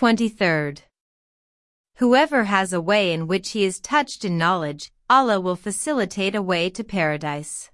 23rd. Whoever has a way in which he is touched in knowledge, Allah will facilitate a way to paradise.